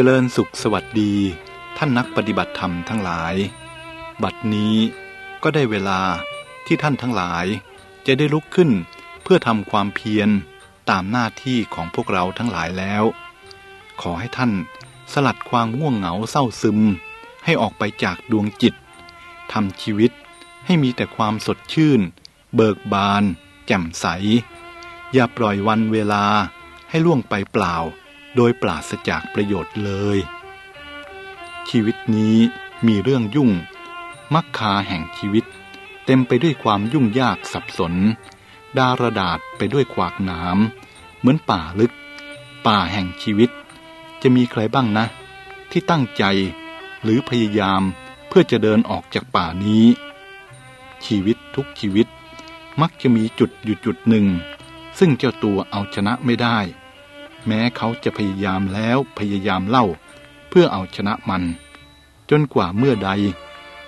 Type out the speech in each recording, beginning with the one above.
จริญสุขสวัสดี ท่านนักปฏิบัติธรรมทั้งหลาย บัดนี้ก็ได้เวลาที่ท่านทั้งหลาย จะได้ลุกขึ้นเพื่อทำความเพียรตามหน้าที่ของพวกเราทั้งหลายแล้ว ขอให้ท่านสลัดความง่วงเหงาเศร้าซึม ให้ออกไปจากดวงจิตทำชีวิตให้มีแต่ความสดชื่น เบิกบาน แจ่มใส อย่าปล่อยวันเวลาให้ล่วงไปเปล่า โดยปราศจากประโยชน์เลย ชีวิตนี้มีเรื่องยุ่ง มักคาแห่งชีวิต เต็มไปด้วยความยุ่งยากสับสน ดารดาษไปด้วยขวากหนามเหมือนป่าลึก ป่าแห่งชีวิต จะมีใครบ้างนะ ที่ตั้งใจหรือพยายามเพื่อจะเดินออกจากป่านี้ ชีวิตทุกชีวิตมักจะมีจุดอยู่จุดหนึ่ง ซึ่งเจ้าตัวเอาชนะไม่ได้ แม้เขาจะพยายามแล้วพยายามเล่า เพื่อเอาชนะมัน จนกว่าเมื่อใด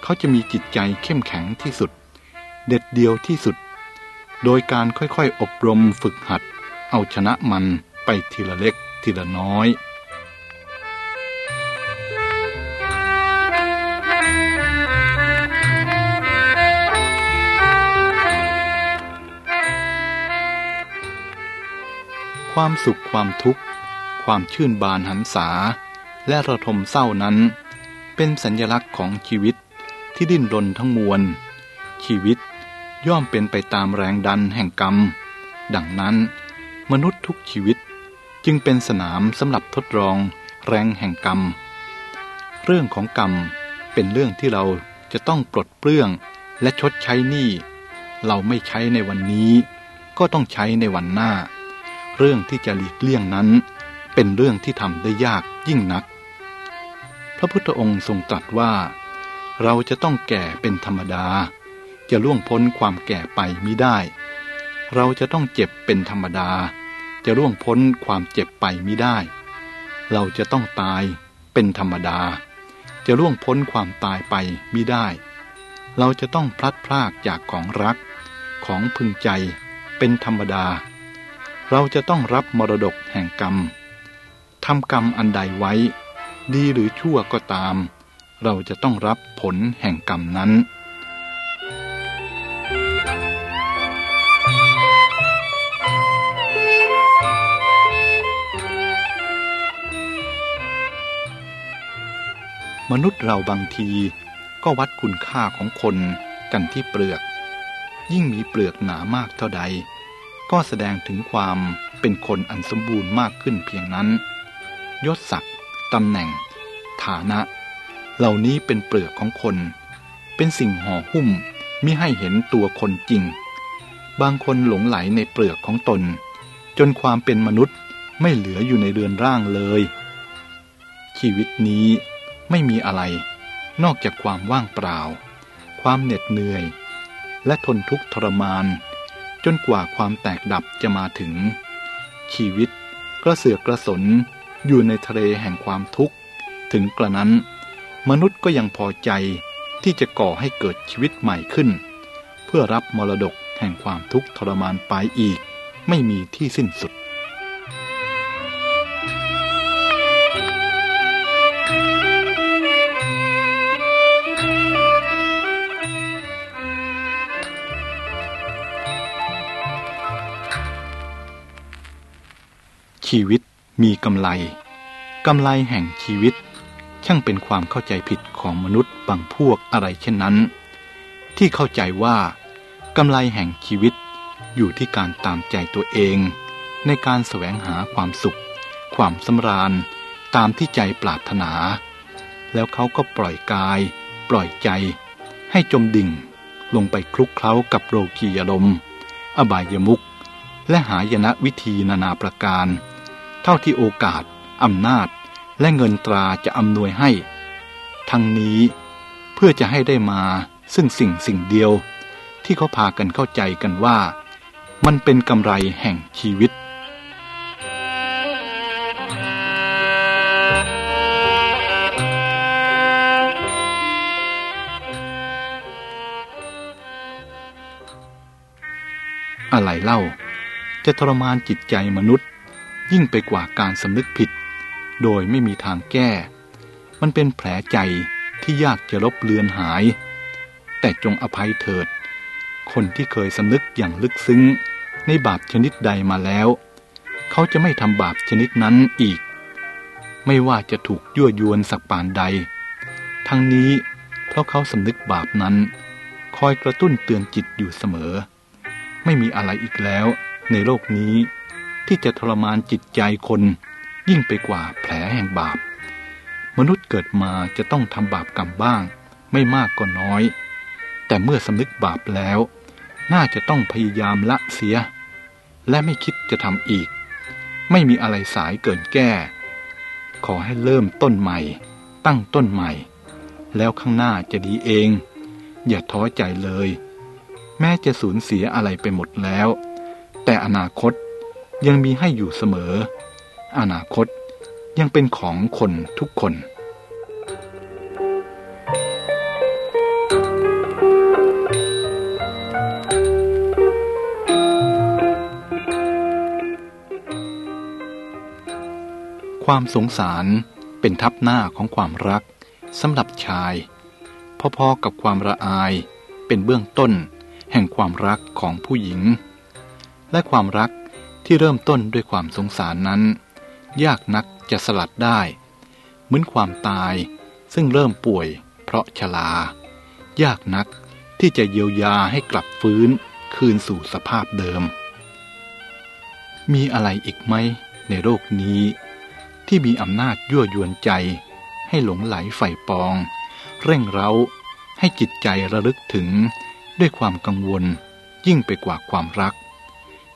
เขาจะมีจิตใจเข้มแข็งที่สุด เด็ดเดียวที่สุด โดยการค่อยๆอบรมฝึกหัด เอาชนะมันไปทีละเล็กทีละน้อย ความสุขความทุกข์ ความชื่นบานหันษา และระทมเศร้านั้น เป็นสัญลักษณ์ของชีวิตที่ดิ้นรนทั้งมวล ชีวิตย่อมเป็นไปตามแรงดันแห่งกรรม ดังนั้น มนุษย์ทุกชีวิตจึงเป็นสนามสำหรับทดลองแรงแห่งกรรม เรื่องของกรรมเป็นเรื่องที่เราจะต้องปลดเปลื้องและชดใช้หนี้ เราไม่ใช้ในวันนี้ ก็ต้องใช้ในวันหน้า เรื่องที่จะหลีกเลี่ยงนั้น เป็นเรื่องที่ทำได้ยากยิ่งนัก พระพุทธองค์ทรงตรัสว่า เราจะต้องแก่เป็นธรรมดา จะล่วงพ้นความแก่ไปมิได้ เราจะต้องเจ็บเป็นธรรมดา จะล่วงพ้นความเจ็บไปมิได้ เราจะต้องตายเป็นธรรมดา จะล่วงพ้นความตายไปมิได้ เราจะต้องพลัดพรากจากของรักของพึงใจเป็นธรรมดา เราจะต้องรับมรดกแห่งกรรมทำกรรมอันใดไว้ ดีหรือชั่วก็ตาม เราจะต้องรับผลแห่งกรรมนั้นมนุษย์เราบางทีก็วัดคุณค่าของคนกันที่เปลือก ยิ่งมีเปลือกหนามากเท่าใด ก็แสดงถึงความเป็นคนอันสมบูรณ์มากขึ้นเพียงนั้น ยศศักดิ์ตำแหน่ง ฐานะ เหล่านี้เป็นเปลือกของคน เป็นสิ่งห่อหุ้มมิให้เห็นตัวคนจริง บางคนหลงไหลในเปลือกของตน จนความเป็นมนุษย์ไม่เหลืออยู่ในเรือนร่างเลย ชีวิตนี้ไม่มีอะไร นอกจากความว่างเปล่า ความเหน็ดเหนื่อย และทนทุกข์ทรมาน จนกว่าความแตกดับจะมาถึง ชีวิตกระเสือกกระสนอยู่ในทะเลแห่งความทุกข์ ถึงกระนั้น มนุษย์ก็ยังพอใจที่จะก่อให้เกิดชีวิตใหม่ขึ้น เพื่อรับมรดกแห่งความทุกข์ทรมานไปอีก ไม่มีที่สิ้นสุด ชีวิตมีกำไร กำไรแห่งชีวิต ช่างเป็นความเข้าใจผิดของมนุษย์บางพวกอะไรเช่นนั้น ที่เข้าใจว่ากำไรแห่งชีวิตอยู่ที่การตามใจตัวเอง ในการแสวงหาความสุข ความสำราญตามที่ใจปรารถนา แล้วเขาก็ปล่อยกาย ปล่อยใจ ให้จมดิ่ง ลงไปคลุกเคล้ากับโรกียลม อบายมุกและหายนะวิธีนานาประการ เท่าที่โอกาส อำนาจ และเงินตราจะอำนวยให้ ทั้งนี้เพื่อจะให้ได้มาซึ่งสิ่งสิ่งเดียว ที่เขาพากันเข้าใจกันว่า มันเป็นกำไรแห่งชีวิตอะไรเล่า จะทรมานจิตใจมนุษย์ ยิ่งไปกว่าการสำนึกผิด โดยไม่มีทางแก้ มันเป็นแผลใจที่ยากจะลบเลือนหาย แต่จงอภัยเถิด คนที่เคยสำนึกอย่างลึกซึ้ง ในบาปชนิดใดมาแล้ว เขาจะไม่ทำบาปชนิดนั้นอีก ไม่ว่าจะถูกยั่วยวนสักปานใด ทั้งนี้เพราะเขาสำนึกบาปนั้น คอยกระตุ้นเตือนจิตอยู่เสมอ ไม่มีอะไรอีกแล้วในโลกนี้ ที่จะทรมานจิตใจคน ยิ่งไปกว่าแผลแห่งบาป มนุษย์เกิดมาจะต้องทำบาปกรรมบ้าง ไม่มากก็น้อย แต่เมื่อสำนึกบาปแล้ว น่าจะต้องพยายามละเสีย และไม่คิดจะทำอีก ไม่มีอะไรสายเกินแก้ ขอให้เริ่มต้นใหม่ ตั้งต้นใหม่ แล้วข้างหน้าจะดีเอง อย่าท้อใจเลย แม้จะสูญเสียอะไรไปหมดแล้ว แต่อนาคต ยังมีให้อยู่เสมอ อนาคตยังเป็นของคนทุกคน ความสงสารเป็นทับหน้าของความรักสำหรับชาย พอๆกับความระอายเป็นเบื้องต้นแห่งความรักของผู้หญิง และความรัก ที่เริ่มต้นด้วยความสงสารนั้น ยากนักจะสลัดได้ เหมือนความตายซึ่งเริ่มป่วย เพราะชรายากนักที่จะเยียวยาให้กลับฟื้นคืนสู่สภาพเดิม มีอะไรอีกไหมในโลกนี้ ที่มีอำนาจยั่วยวนใจ ให้หลงไหลใฝ่ปอง เร่งเร้า ให้จิตใจระลึกถึงด้วยความกังวลยิ่งไปกว่าความรัก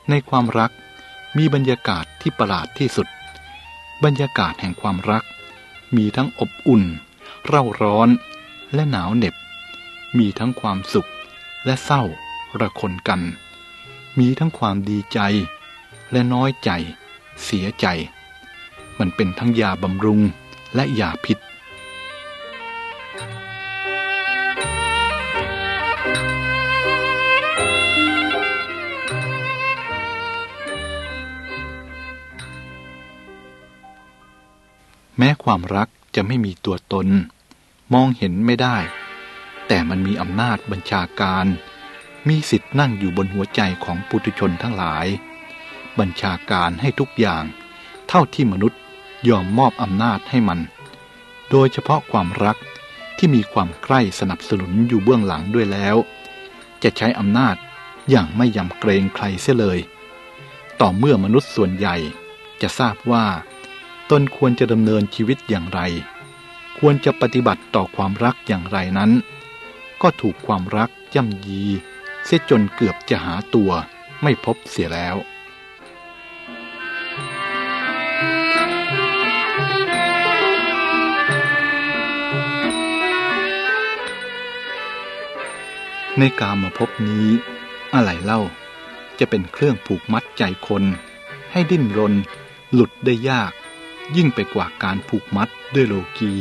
ในความรัก มีบรรยากาศที่ประหลาดที่สุด บรรยากาศแห่งความรัก มีทั้งอบอุ่น เร่าร้อนและหนาวเหน็บ มีทั้งความสุขและเศร้าระคนกัน มีทั้งความดีใจ และน้อยใจ เสียใจ มันเป็นทั้งยาบำรุงและยาพิษ แม้ความรักจะไม่มีตัวตน มองเห็นไม่ได้ แต่มันมีอำนาจบัญชาการ มีสิทธิ์นั่งอยู่บนหัวใจของปุถุชนทั้งหลาย บัญชาการให้ทุกอย่าง เท่าที่มนุษย์ยอมมอบอำนาจให้มัน โดยเฉพาะความรักที่มีความใกล้สนับสนุนอยู่เบื้องหลังด้วยแล้ว จะใช้อำนาจอย่างไม่ยำเกรงใครเสียเลย ต่อเมื่อมนุษย์ส่วนใหญ่จะทราบว่า ตนควรจะดำเนินชีวิตอย่างไร ควรจะปฏิบัติต่อความรักอย่างไรนั้น ก็ถูกความรักย่ำยี เสียจนเกือบจะหาตัวไม่พบเสียแล้วในกามาพบนี้ อะไรเล่าจะเป็นเครื่องผูกมัดใจคน ให้ดิ้นรน หลุดได้ยาก ยิ่งไปกว่าการผูกมัดด้วยโลกี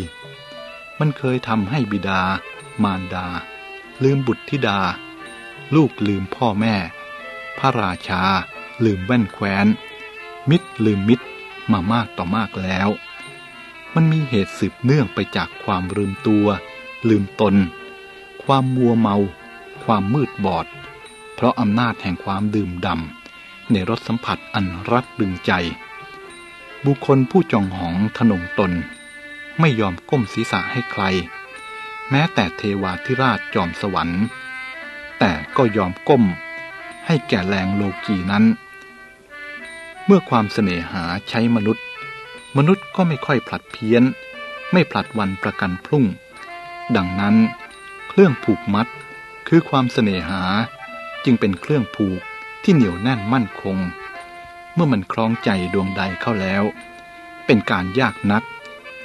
มันเคยทำให้บิดา มารดา ลืมบุตรธิดา ลูกลืมพ่อแม่ พระราชา ลืมแว่นแคว้น มิตรลืมมิตรมามากต่อมากแล้ว มันมีเหตุสืบเนื่องไปจากความลืมตัว ลืมตน ความมัวเมา ความมืดบอด เพราะอำนาจแห่งความดื่มดำในรสสัมผัสอันรัดดึงใจ บุคคลผู้จองหองทนงตน ไม่ยอมก้มศีรษะให้ใคร แม้แต่เทวาธิราชจอมสวรรค์ แต่ก็ยอมก้ม ให้แก่แรงโลกีนั้น เมื่อความเสน่หาใช้มนุษย์ มนุษย์ก็ไม่ค่อยผลัดเพี้ยน ไม่ผลัดวันประกันพรุ่ง ดังนั้น เครื่องผูกมัดคือความเสน่หาจึงเป็นเครื่องผูกที่เหนียวแน่นมั่นคง เมื่อมันคล้องใจดวงใดเข้าแล้ว เป็นการยากนัก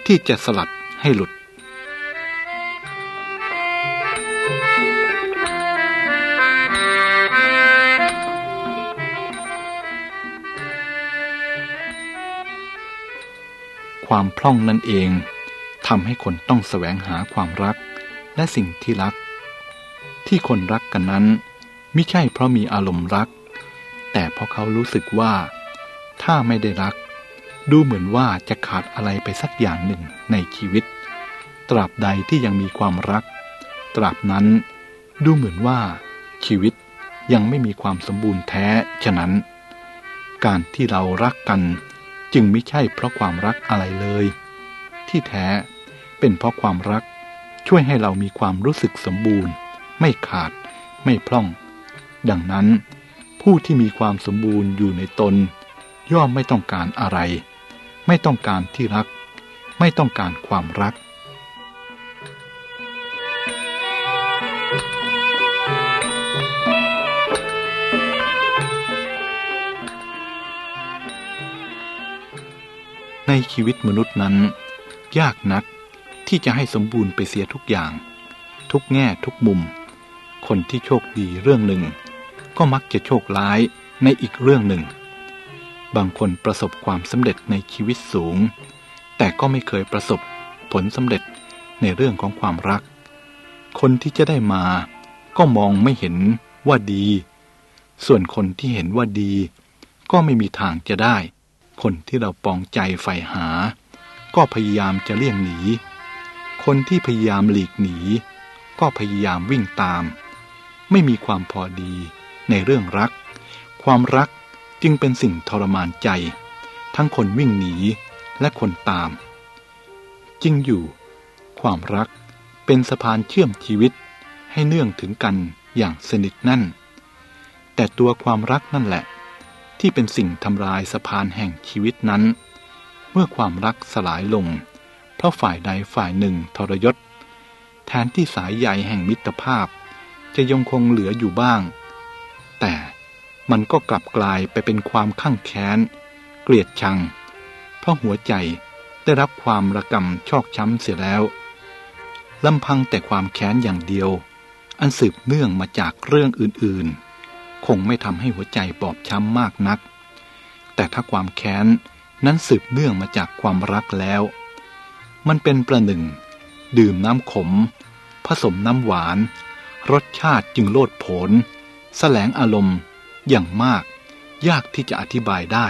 ที่จะสลัดให้หลุดความพร่องนั่นเองทำให้คนต้องแสวงหาความรักและสิ่งที่รัก ที่คนรักกันนั้น ไม่ใช่เพราะมีอารมณ์รัก แต่เพราะเขารู้สึกว่า ถ้าไม่ได้รัก ดูเหมือนว่าจะขาดอะไรไปสักอย่างหนึ่งในชีวิต ตราบใดที่ยังมีความรัก ตราบนั้น ดูเหมือนว่าชีวิตยังไม่มีความสมบูรณ์แท้ ฉะนั้น การที่เรารักกันจึงไม่ใช่เพราะความรักอะไรเลย ที่แท้เป็นเพราะความรักช่วยให้เรามีความรู้สึกสมบูรณ์ ไม่ขาดไม่พร่อง ดังนั้น ผู้ที่มีความสมบูรณ์อยู่ในตน ย่อมไม่ต้องการอะไร ไม่ต้องการที่รัก ไม่ต้องการความรักในชีวิตมนุษย์นั้น ยากนักที่จะให้สมบูรณ์ไปเสียทุกอย่าง ทุกแง่ทุกมุม คนที่โชคดีเรื่องหนึ่ง ก็มักจะโชคร้ายในอีกเรื่องหนึ่ง บางคนประสบความสำเร็จในชีวิตสูง แต่ก็ไม่เคยประสบผลสำเร็จในเรื่องของความรัก คนที่จะได้มาก็มองไม่เห็นว่าดี ส่วนคนที่เห็นว่าดี ก็ไม่มีทางจะได้ คนที่เราปองใจใฝ่หา ก็พยายามจะเลี่ยงหนี คนที่พยายามหลีกหนี ก็พยายามวิ่งตาม ไม่มีความพอดีในเรื่องรัก ความรัก จึงเป็นสิ่งทรมานใจ ทั้งคนวิ่งหนีและคนตาม จริงอยู่ ความรักเป็นสะพานเชื่อมชีวิตให้เนื่องถึงกันอย่างสนิทแน่น แต่ตัวความรักนั่นแหละ ที่เป็นสิ่งทำลายสะพานแห่งชีวิตนั้น เมื่อความรักสลายลง เพราะฝ่ายใดฝ่ายหนึ่งทรยศ แทนที่สายใยแห่งมิตรภาพ จะยังคงเหลืออยู่บ้าง มันก็กลับกลายไปเป็นความข้างแค้น เกลียดชัง เพราะหัวใจได้รับความระกำชอกช้ำเสียแล้วลำพังแต่ความแค้นอย่างเดียว อันสืบเนื่องมาจากเรื่องอื่นๆ คงไม่ทำให้หัวใจบอบช้ำมากนัก แต่ถ้าความแค้นนั้นสืบเนื่องมาจากความรักแล้ว มันเป็นประหนึ่ง ดื่มน้ำขม ผสมน้ำหวาน รสชาติจึงโลดโผนแสลงอารมณ์ อย่างมาก ยากที่จะอธิบายได้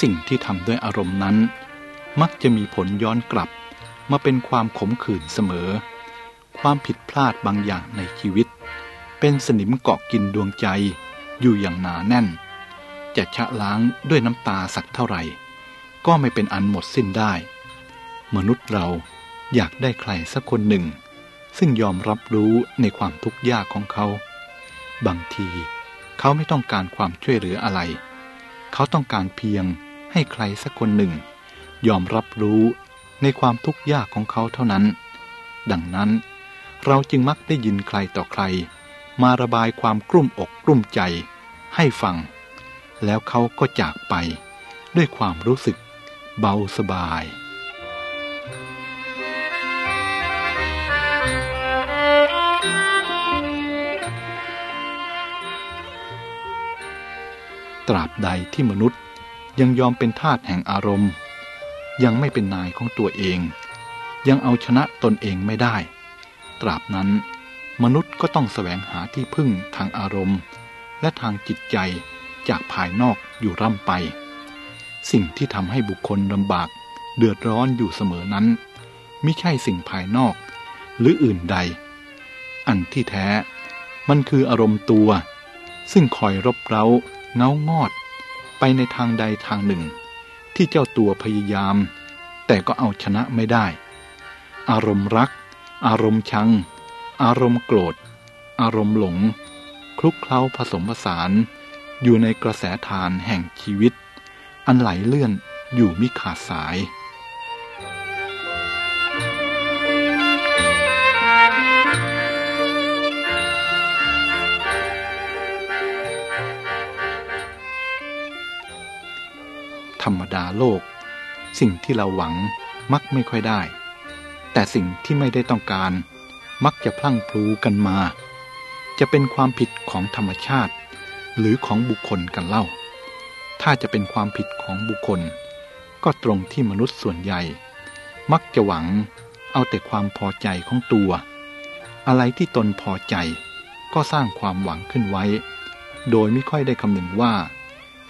สิ่งที่ทำด้วยอารมณ์นั้น มักจะมีผลย้อนกลับมาเป็นความขมขื่นเสมอ ความผิดพลาดบางอย่างในชีวิต เป็นสนิมเกาะกินดวงใจอยู่อย่างหนาแน่น จะชะล้างด้วยน้ำตาสักเท่าไหร่ ก็ไม่เป็นอันหมดสิ้นได้ มนุษย์เราอยากได้ใครสักคนหนึ่ง ซึ่งยอมรับรู้ในความทุกข์ยากของเขา บางทีเขาไม่ต้องการความช่วยเหลืออะไร เขาต้องการเพียงให้ใครสักคนหนึ่ง ยอมรับรู้ในความทุกข์ยากของเขาเท่านั้น ดังนั้นเราจึงมักได้ยินใครต่อใคร มาระบายความกลุ้มอกกลุ้มใจ ให้ฟัง แล้วเขาก็จากไปด้วยความรู้สึกเบาสบาย ตราบใดที่มนุษย์ยังยอมเป็นทาสแห่งอารมณ์ ยังไม่เป็นนายของตัวเอง ยังเอาชนะตนเองไม่ได้ ตราบนั้นมนุษย์ก็ต้องแสวงหาที่พึ่งทางอารมณ์ และทางจิตใจ จากภายนอกอยู่ร่ำไป สิ่งที่ทำให้บุคคลลำบาก เดือดร้อนอยู่เสมอนั้นไม่ใช่สิ่งภายนอก หรืออื่นใด อันที่แท้มันคืออารมณ์ตัว ซึ่งคอยรบเร้า เงางอด ไปในทางใดทางหนึ่ง ที่เจ้าตัวพยายาม แต่ก็เอาชนะไม่ได้ อารมณ์รัก อารมณ์ชัง อารมณ์โกรธ อารมณ์หลง คลุกเคล้าผสมผสาน อยู่ในกระแสทานแห่งชีวิต อันไหลเลื่อนอยู่มิขาดสาย ธรรมดาโลก สิ่งที่เราหวังมักไม่ค่อยได้ แต่สิ่งที่ไม่ได้ต้องการ มักจะพลั่งพลูกันมา จะเป็นความผิดของธรรมชาติ หรือของบุคคลกันเล่า ถ้าจะเป็นความผิดของบุคคล ก็ตรงที่มนุษย์ส่วนใหญ่ มักจะหวังเอาแต่ความพอใจของตัว อะไรที่ตนพอใจก็สร้างความหวังขึ้นไว้ โดยไม่ค่อยได้คำนึงว่า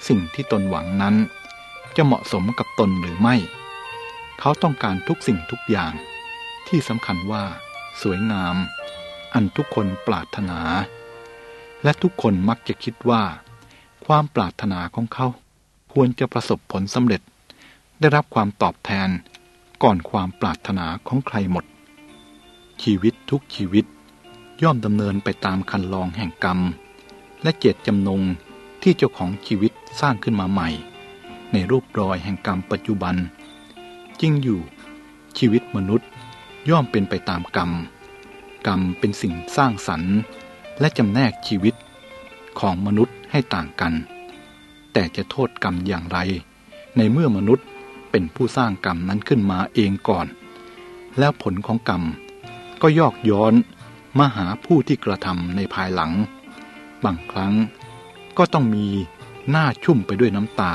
สิ่งที่ตนหวังนั้น จะเหมาะสมกับตนหรือไม่ เขาต้องการทุกสิ่งทุกอย่าง ที่สำคัญว่า สวยงาม อันทุกคนปรารถนา และทุกคนมักจะคิดว่า ความปรารถนาของเขา ควรจะประสบผลสำเร็จ ได้รับความตอบแทน ก่อนความปรารถนาของใครหมด ชีวิตทุกชีวิต ย่อมดำเนินไปตามคันลองแห่งกรรม และเจตจำนงที่เจ้าของชีวิตสร้างขึ้นมาใหม่ ในรูปรอยแห่งกรรมปัจจุบัน จริงอยู่ ชีวิตมนุษย์ย่อมเป็นไปตามกรรม กรรมเป็นสิ่งสร้างสรรค์ และจำแนกชีวิตของมนุษย์ให้ต่างกัน แต่จะโทษกรรมอย่างไร ในเมื่อมนุษย์เป็นผู้สร้างกรรมนั้นขึ้นมาเองก่อน แล้วผลของกรรมก็ยอกย้อนมาหาผู้ที่กระทำในภายหลัง บางครั้งก็ต้องมีหน้าชุ่มไปด้วยน้ำตา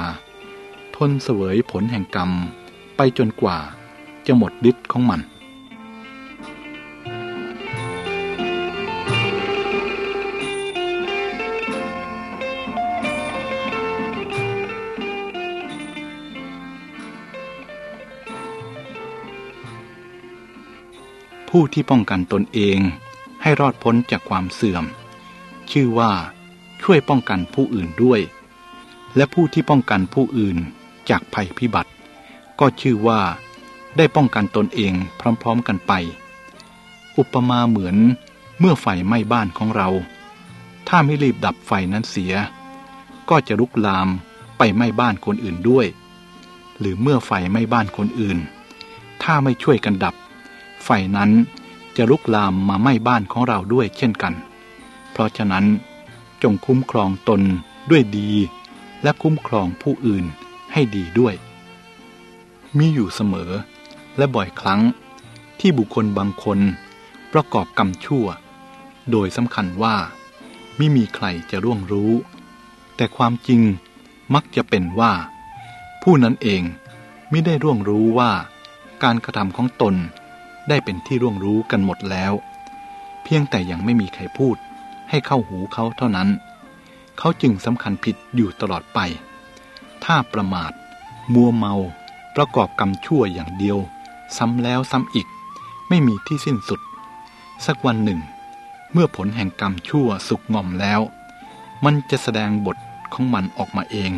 ทนเสวยผลแห่งกรรมไปจนกว่าจะหมดฤทธิ์ของมัน ผู้ที่ป้องกันตนเองให้รอดพ้นจากความเสื่อม ชื่อว่าช่วยป้องกันผู้อื่นด้วย และผู้ที่ป้องกันผู้อื่นจากภัยพิบัติ ก็ชื่อว่าได้ป้องกันตนเองพร้อมๆกันไป อุปมาเหมือนเมื่อไฟไหม้บ้านของเรา ถ้าไม่รีบดับไฟนั้นเสีย ก็จะลุกลามไปไหม้บ้านคนอื่นด้วย หรือเมื่อไฟไหม้บ้านคนอื่น ถ้าไม่ช่วยกันดับ ไฟนั้นจะลุกลามมาไหม้บ้านของเราด้วยเช่นกัน เพราะฉะนั้นจงคุ้มครองตนด้วยดี และคุ้มครองผู้อื่นให้ดีด้วย มีอยู่เสมอ และบ่อยครั้งที่บุคคลบางคนประกอบกรรมชั่ว โดยสำคัญว่า ไม่มีใครจะร่วงรู้ แต่ความจริงมักจะเป็นว่า ผู้นั้นเองไม่ได้ร่วงรู้ว่า การกระทำของตน ได้เป็นที่ร่วงรู้กันหมดแล้ว เพียงแต่ยังไม่มีใครพูด ให้เข้าหูเขาเท่านั้น เขาจึงสำคัญผิดอยู่ตลอดไป ถ้าประมาท มัวเมา ประกอบกรรมชั่วอย่างเดียว ซ้ำแล้วซ้ำอีก ไม่มีที่สิ้นสุด สักวันหนึ่ง เมื่อผลแห่งกรรมชั่วสุกงอมแล้ว มันจะแสดงบทของมันออกมาเอง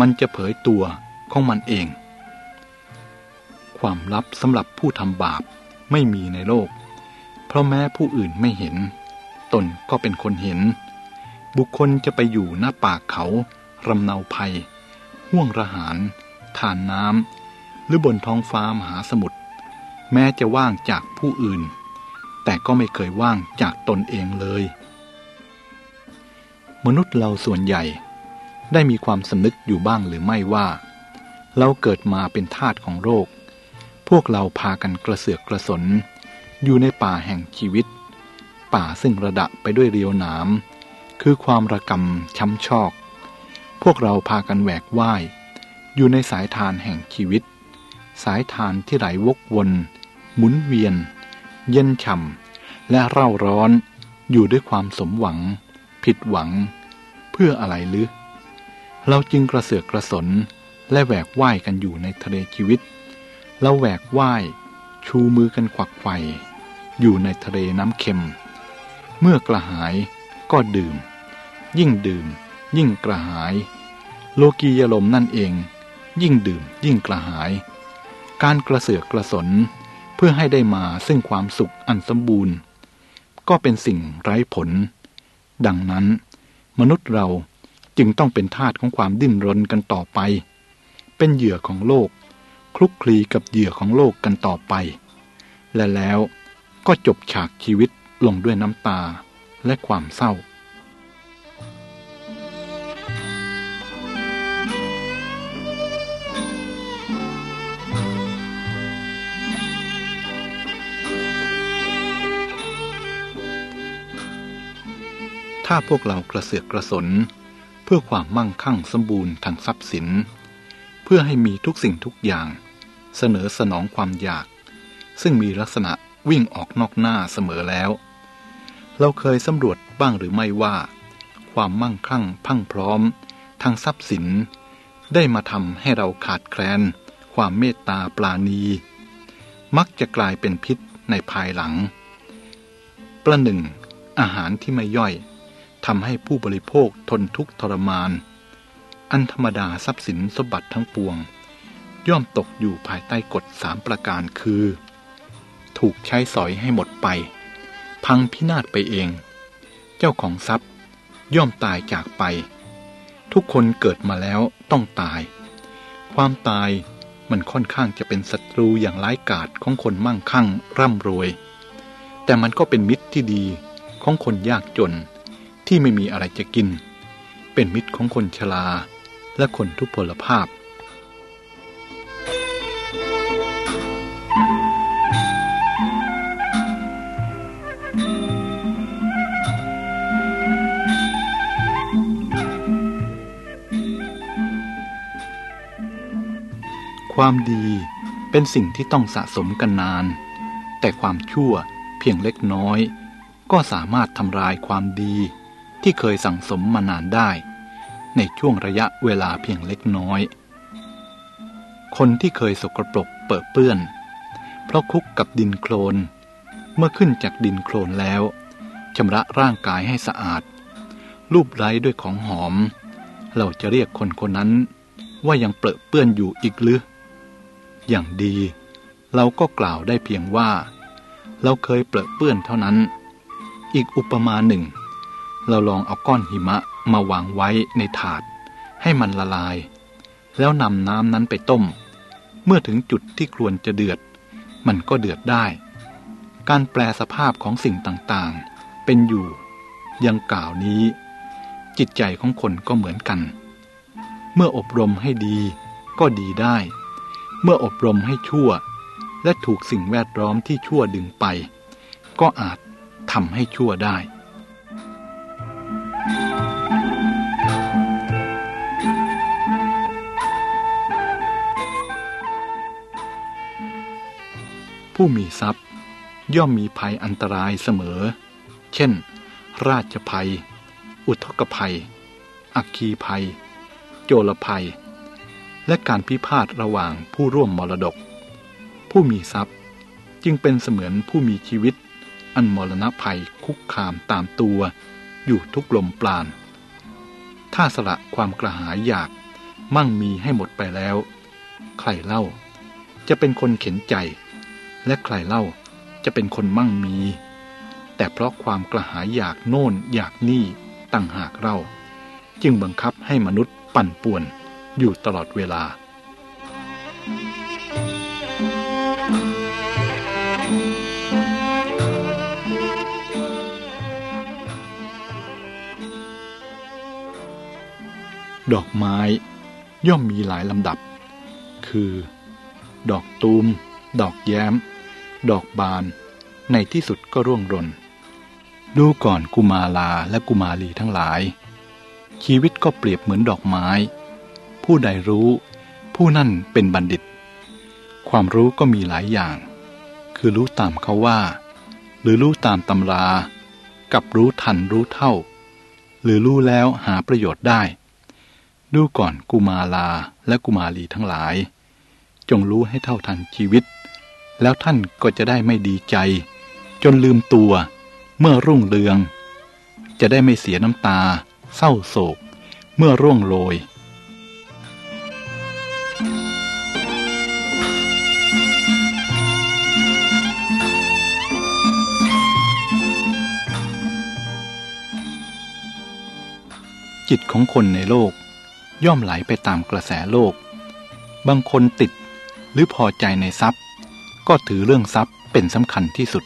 มันจะเผยตัวของมันเอง ความลับสำหรับผู้ทำบาป ไม่มีในโลก เพราะแม้ผู้อื่นไม่เห็น ตนก็เป็นคนเห็น บุคคลจะไปอยู่หน้าปากเขารำเนาภัย ห่วงระหารทานน้ำหรือบนท้องฟ้ามหาสมุทรแม้จะว่างจากผู้อื่น แต่ก็ไม่เคยว่างจากตนเองเลย มนุษย์เราส่วนใหญ่ ได้มีความสำนึกอยู่บ้างหรือไม่ว่า เราเกิดมาเป็นทาสของโรค พวกเราพากันกระเสือกกระสน อยู่ในป่าแห่งชีวิต ป่าซึ่งระดะไปด้วยเรียวหนาม คือความระกำช้ำชอก พวกเราพากันแหวกว่าย อยู่ในสายทานแห่งชีวิต สายทานที่ไหลวกวน หมุนเวียน เย็นฉ่ำและเร่าร้อนอยู่ด้วยความสมหวัง ผิดหวัง เพื่ออะไรหรือเราจึงกระเสือกกระสนและแหวกว่ายกันอยู่ในทะเลชีวิต เราแหวกว่าย ชูมือกันขวักไฟอยู่ในทะเลน้ำเค็ม เมื่อกระหายก็ดื่ม ยิ่งดื่ม ยิ่งกระหาย โลกียลมนั่นเอง ยิ่งดื่ม ยิ่งกระหาย การกระเสือกกระสนเพื่อให้ได้มาซึ่งความสุขอันสมบูรณ์ ก็เป็นสิ่งไร้ผล ดังนั้น มนุษย์เราจึงต้องเป็นทาสของความดิ้นรนกันต่อไป เป็นเหยื่อของโลก คลุกคลีกับเหยื่อของโลกกันต่อไป และแล้วก็จบฉากชีวิตลงด้วยน้ำตาและความเศร้าถ้าพวกเรากระเสือกกระสน เพื่อความมั่งคั่งสมบูรณ์ทางทรัพย์สิน พื่อให้มีทุกสิ่งทุกอย่าง เสนอสนองความอยาก ซึ่งมีลักษณะวิ่งออกนอกหน้าเสมอแล้ว เราเคยสำรวจบ้างหรือไม่ว่า ความมั่งคั่งพังพร้อม ทางทรัพย์สิน ได้มาทำให้เราขาดแคลน ความเมตตาปราณี มักจะกลายเป็นพิษในภายหลัง ประหนึ่ง อาหารที่ไม่ย่อยทำให้ผู้บริโภคทนทุกข์ทรมาน อันธรรมดาทรัพย์สินสมบัติทั้งปวง ย่อมตกอยู่ภายใต้กฎสามประการคือ ถูกใช้สอยให้หมดไป พังพินาศไปเอง เจ้าของทรัพย์ย่อมตายจากไป ทุกคนเกิดมาแล้วต้องตาย ความตายมันค่อนข้างจะเป็นศัตรูอย่างร้ายกาจของคนมั่งคั่งร่ำรวย แต่มันก็เป็นมิตรที่ดีของคนยากจนที่ไม่มีอะไรจะกิน เป็นมิตรของคนชรา และคนทุพพลภาพ ความดีเป็นสิ่งที่ต้องสะสมกันนาน แต่ความชั่วเพียงเล็กน้อย ก็สามารถทำลายความดีที่เคยสั่งสมมานานได้ ในช่วงระยะเวลาเพียงเล็กน้อย คนที่เคยสกรปรกเปิดเปื้อน เพราะคุกกับดินโคลน เมื่อขึ้นจากดินโคลนแล้วชำระร่างกายให้สะอาด รูปไร้ด้วยของหอม เราจะเรียกคนคนนั้นว่ายังเปรอะเปื้อนอยู่อีกหรือ อย่างดี เราก็กล่าวได้เพียงว่า เราเคยเปรอะเปื้อนเท่านั้น อีกอุปมาหนึ่ง เราลองเอาก้อนหิมะ มาวางไว้ในถาด ให้มันละลาย แล้วนำน้ำนั้นไปต้ม เมื่อถึงจุดที่ควรจะเดือด มันก็เดือดได้ การแปลสภาพของสิ่งต่างๆ เป็นอยู่ ยังกล่าวนี้ จิตใจของคนก็เหมือนกัน เมื่ออบรมให้ดีก็ดีได้ เมื่ออบรมให้ชั่ว และถูกสิ่งแวดล้อมที่ชั่วดึงไป ก็อาจทำให้ชั่วได้ ผู้มีทรัพย์ ย่อมมีภัยอันตรายเสมอ เช่น ราชภัย อุทกภัย อักคีภัย โจรภัย และการพิพาทระหว่างผู้ร่วมมรดก ผู้มีทรัพย์จึงเป็นเสมือนผู้มีชีวิต อันมรณะภัยคุกคามตามตัว อยู่ทุกลมปราณถ้าสละความกระหายอยากมั่งมีให้หมดไปแล้ว ใครเล่า จะเป็นคนเข็นใจ และใครเล่าจะเป็นคนมั่งมี แต่เพราะความกระหายอยากโน่นอยากนี่ตั้งหากเรา จึงบังคับให้มนุษย์ปั่นป่วนอยู่ตลอดเวลา ดอกไม้ย่อมมีหลายลำดับ คือ ดอกตูม ดอกแย้ม ดอกบาน ในที่สุดก็ร่วงรนดูก่อนกุมาลาและกุมาลีทั้งหลาย ชีวิตก็เปรียบเหมือนดอกไม้ ผู้ใดรู้ ผู้นั่นเป็นบัณฑิต ความรู้ก็มีหลายอย่าง คือรู้ตามเขาว่า หรือรู้ตามตำรา กับรู้ทันรู้เท่า หรือรู้แล้วหาประโยชน์ได้ ดูก่อนกุมาลาและกุมาลีทั้งหลาย จงรู้ให้เท่าทันชีวิต แล้วท่านก็จะได้ไม่ดีใจ จนลืมตัวเมื่อรุ่งเรือง จะได้ไม่เสียน้ำตา เศร้าโศก เมื่อร่วงโรยจิตของคนในโลกย่อมไหลไปตามกระแสโลก บางคนติดหรือพอใจในทรัพย์ ก็ถือเรื่องทรัพย์เป็นสำคัญที่สุด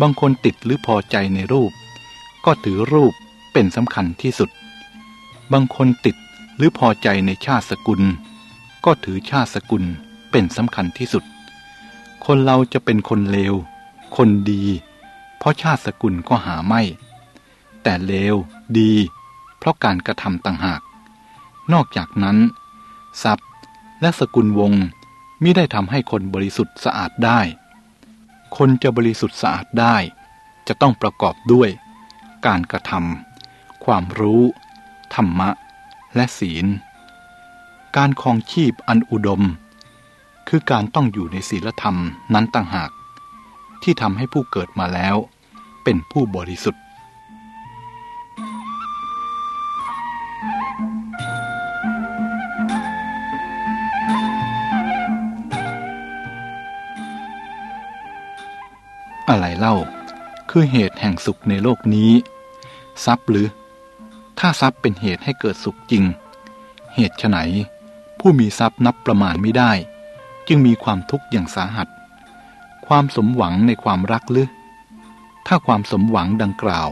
บางคนติดหรือพอใจในรูป ก็ถือรูปเป็นสำคัญที่สุด บางคนติดหรือพอใจในชาติสกุล ก็ถือชาติสกุลเป็นสำคัญที่สุด คนเราจะเป็นคนเลว คนดี เพราะชาติสกุลก็หาไม่ แต่เลวดี เพราะการกระทำต่างหาก นอกจากนั้น ทรัพย์และสกุลวงศ์ มิได้ทำให้คนบริสุทธิ์สะอาดได้ คนจะบริสุทธิ์สะอาดได้ จะต้องประกอบด้วย การกระทำความรู้ ธรรมะ และศีล การคองชีพอันอุดม คือการต้องอยู่ในศีลธรรมนั้นต่างหาก ที่ทำให้ผู้เกิดมาแล้ว เป็นผู้บริสุทธิ์ อะไรเล่า คือเหตุแห่งสุขในโลกนี้ ทรัพย์หรือ ถ้าทรัพย์เป็นเหตุให้เกิดสุขจริง เหตุไฉนผู้มีทรัพย์นับประมาณไม่ได้ จึงมีความทุกข์อย่างสาหัส ความสมหวังในความรักหรือ ถ้าความสมหวังดังกล่าว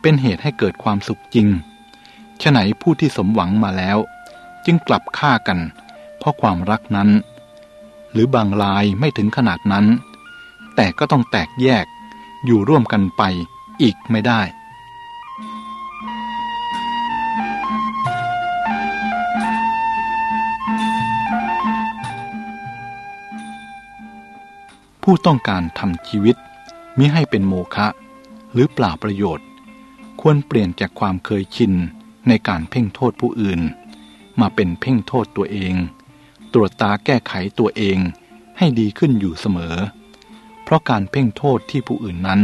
เป็นเหตุให้เกิดความสุขจริงฉไหนผู้ที่สมหวังมาแล้ว จึงกลับฆ่ากัน เพราะความรักนั้น หรือบางรายไม่ถึงขนาดนั้น แต่ก็ต้องแตกแยกอยู่ร่วมกันไปอีกไม่ได้ ผู้ต้องการทำชีวิตมิให้เป็นโมฆะหรือเปล่าประโยชน์ ควรเปลี่ยนจากความเคยชินในการเพ่งโทษผู้อื่น มาเป็นเพ่งโทษตัวเอง ตรวจตาแก้ไขตัวเองให้ดีขึ้นอยู่เสมอ ราะการเพ่งโทษที่ผู้อื่นนั้น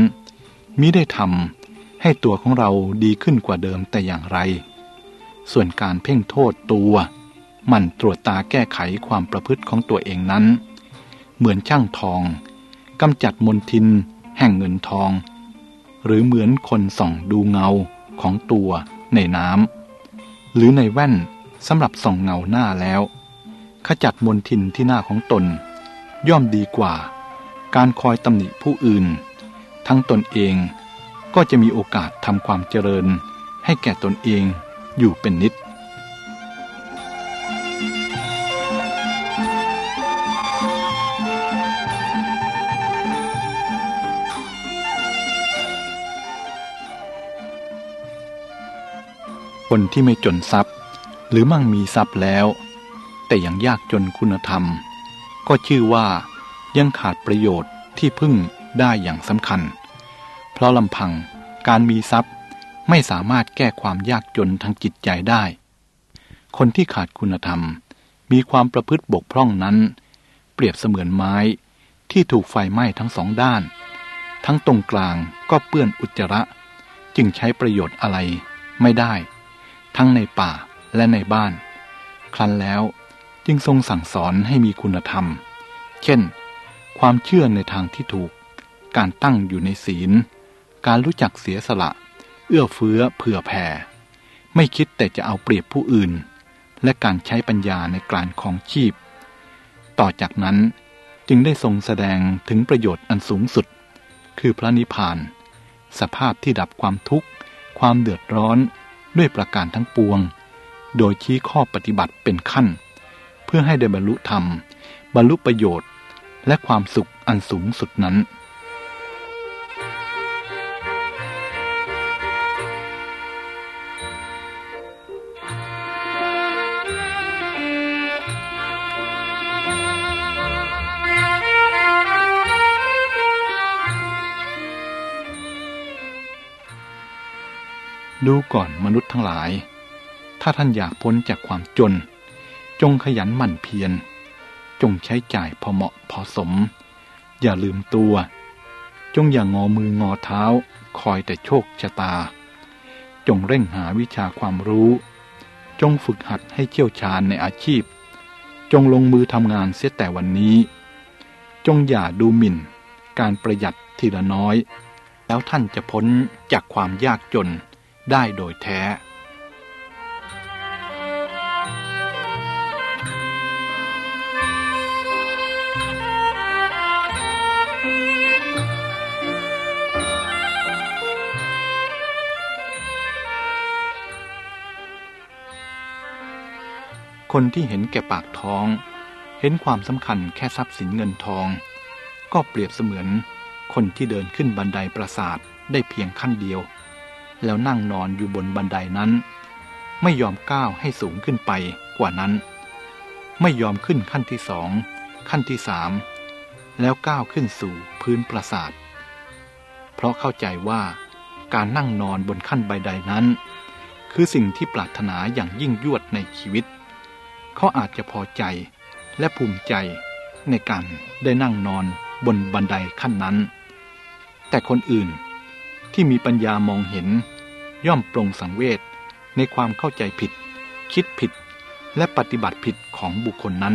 มิได้ทำให้ตัวของเราดีขึ้นกว่าเดิมแต่อย่างไร ส่วนการเพ่งโทษตัวมันตรวจตาแก้ไขความประพฤติของตัวเองนั้น เหมือนช่างทองกำจัดมนทิน แห่งเงินทอง หรือเหมือนคนส่องดูเงาของตัวในน้ำหรือในแว่นสำหรับส่องเงาหน้าแล้ว ขจัดมนทินที่หน้าของตน ย่อมดีกว่า การคอยตำหนิผู้อื่น ทั้งตนเองก็จะมีโอกาสทำความเจริญ ให้แก่ตนเองอยู่เป็นนิดคนที่ไม่จนทรัพย์ หรือมั่งมีทรัพย์แล้ว แต่ยังยากจนคุณธรรม ก็ชื่อว่า ยังขาดประโยชน์ที่พึ่งได้อย่างสำคัญ เพราะลำพังการมีทรัพย์ไม่สามารถแก้ความยากจนทางจิตใจได้ คนที่ขาดคุณธรรม มีความประพฤติบกพร่องนั้น เปรียบเสมือนไม้ที่ถูกไฟไหม้ทั้งสองด้าน ทั้งตรงกลางก็เปื้อนอุจจาระ จึงใช้ประโยชน์อะไรไม่ได้ ทั้งในป่าและในบ้าน ครั้นแล้วจึงทรงสั่งสอนให้มีคุณธรรม เช่น ความเชื่อในทางที่ถูก การตั้งอยู่ในศีล การรู้จักเสียสละ เอื้อเฟื้อเผื่อแผ่ ไม่คิดแต่จะเอาเปรียบผู้อื่น และการใช้ปัญญาในการของชีพ ต่อจากนั้นจึงได้ทรงแสดงถึงประโยชน์อันสูงสุด คือพระนิพพาน สภาพที่ดับความทุกข์ ความเดือดร้อนด้วยประการทั้งปวง โดยชี้ข้อปฏิบัติเป็นขั้น เพื่อให้ได้บรรลุธรรม บรรลุประโยชน์ และความสุขอันสูงสุดนั้น ดูก่อนมนุษย์ทั้งหลาย ถ้าท่านอยากพ้นจากความจน จงขยันหมั่นเพียร จงใช้จ่ายพอเหมาะพอสม อย่าลืมตัว จงอย่างงอมืองอเท้า คอยแต่โชคชะตา จงเร่งหาวิชาความรู้ จงฝึกหัดให้เชี่ยวชาญในอาชีพ จงลงมือทำงานเสียแต่วันนี้ จงอย่าดูหมิ่น การประหยัดทีละน้อย แล้วท่านจะพ้นจากความยากจนได้โดยแท้ คนที่เห็นแก่ปากท้อง เห็นความสำคัญแค่ทรัพย์สินเงินทอง ก็เปรียบเสมือนคนที่เดินขึ้นบันไดปราสาทได้เพียงขั้นเดียว แล้วนั่งนอนอยู่บนบันไดนั้น ไม่ยอมก้าวให้สูงขึ้นไปกว่านั้น ไม่ยอมขึ้นขั้นที่สองขั้นที่สามแล้วก้าวขึ้นสู่พื้นปราสาท เพราะเข้าใจว่าการนั่งนอนบนขั้นใบใดนั้น คือสิ่งที่ปรารถนาอย่างยิ่งยวดในชีวิต เขาอาจจะพอใจ และภูมิใจในการได้นั่งนอนบนบันไดขั้นนั้น แต่คนอื่นที่มีปัญญามองเห็น ย่อมปรงสังเวชในความเข้าใจผิด คิดผิด และปฏิบัติผิดของบุคคลนั้น